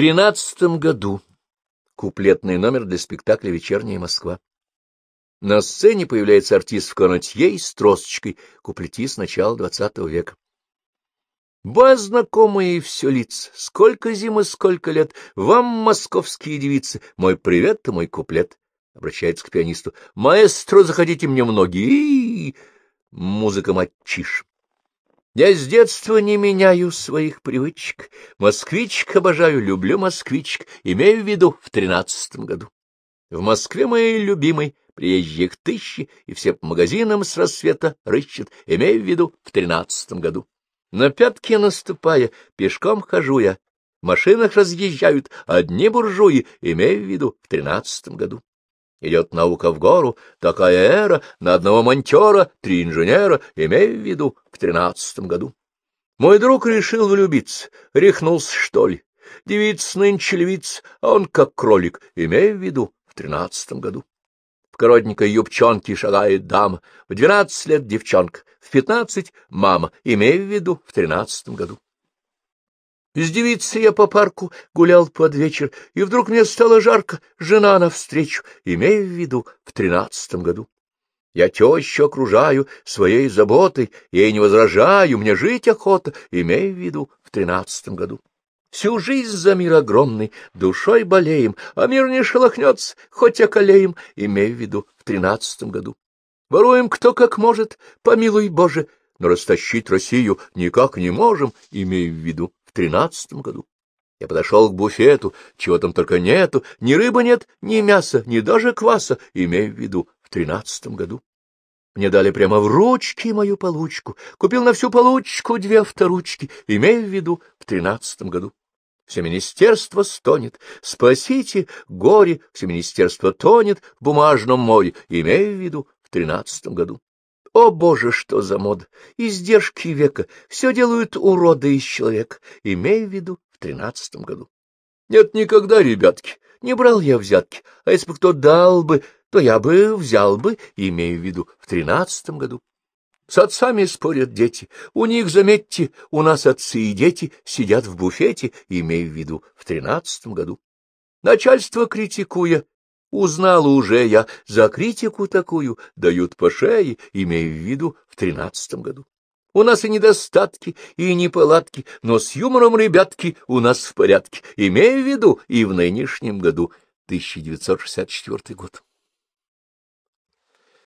тринадцатом году. Куплетный номер для спектакля «Вечерняя Москва». На сцене появляется артист в канатье с тросочкой, куплетист начала двадцатого века. Ба, знакомые все лиц, сколько зимы, сколько лет, вам, московские девицы, мой привет и мой куплет. Обращается к пианисту. Маэстро, заходите мне -и -и. Музыка мальчиш. Я с детства не меняю своих привычек. Москвичек обожаю, люблю москвичек, имею в виду в тринадцатом году. В Москве моей любимой приезжих тысячи, и все по магазинам с рассвета рыщут, имею в виду в тринадцатом году. На пятки наступая, пешком хожу я, в машинах разъезжают одни буржуи, имею в виду в тринадцатом году. Идет наука в гору, такая эра, на одного монтера, три инженера, имею в виду, в тринадцатом году. Мой друг решил влюбиться, рехнулся, что ли. Девица нынче львица, а он как кролик, имею в виду, в тринадцатом году. В коротенькой юбчонке шагает дама, в двенадцать лет девчонка, в пятнадцать — мама, имею в виду, в тринадцатом году. С девицей я по парку гулял под вечер, и вдруг мне стало жарко, жена навстречу, имею в виду в тринадцатом году. Я тещу окружаю своей заботой, ей не возражаю, мне жить охота, имею в виду в тринадцатом году. Всю жизнь за мир огромный, душой болеем, а мир не шелохнется, хоть околеем, имею в виду в тринадцатом году. Воруем кто как может, помилуй Боже, но растащить Россию никак не можем, имею в виду в тринадцатом году. Я подошел к буфету, чего там только нету, ни рыбы нет, ни мяса, ни даже кваса, имею в виду в тринадцатом году. Мне дали прямо в ручки мою получку, купил на всю получку две авторучки, имею в виду в тринадцатом году. Все министерство стонет, спасите горе, все министерство тонет в бумажном море, имею в виду в тринадцатом году. О, Боже, что за мода! Издержки века! Все делают уроды из человека, имея в виду в тринадцатом году. Нет, никогда, ребятки, не брал я взятки, а если бы кто дал бы, то я бы взял бы, имея в виду в тринадцатом году. С отцами спорят дети. У них, заметьте, у нас отцы и дети сидят в буфете, имея в виду в тринадцатом году. Начальство, критикуя, Узнал уже я, за критику такую дают по шее, имея в виду в тринадцатом году. У нас и недостатки, и неполадки, но с юмором, ребятки, у нас в порядке, имея в виду и в нынешнем году, 1964 год.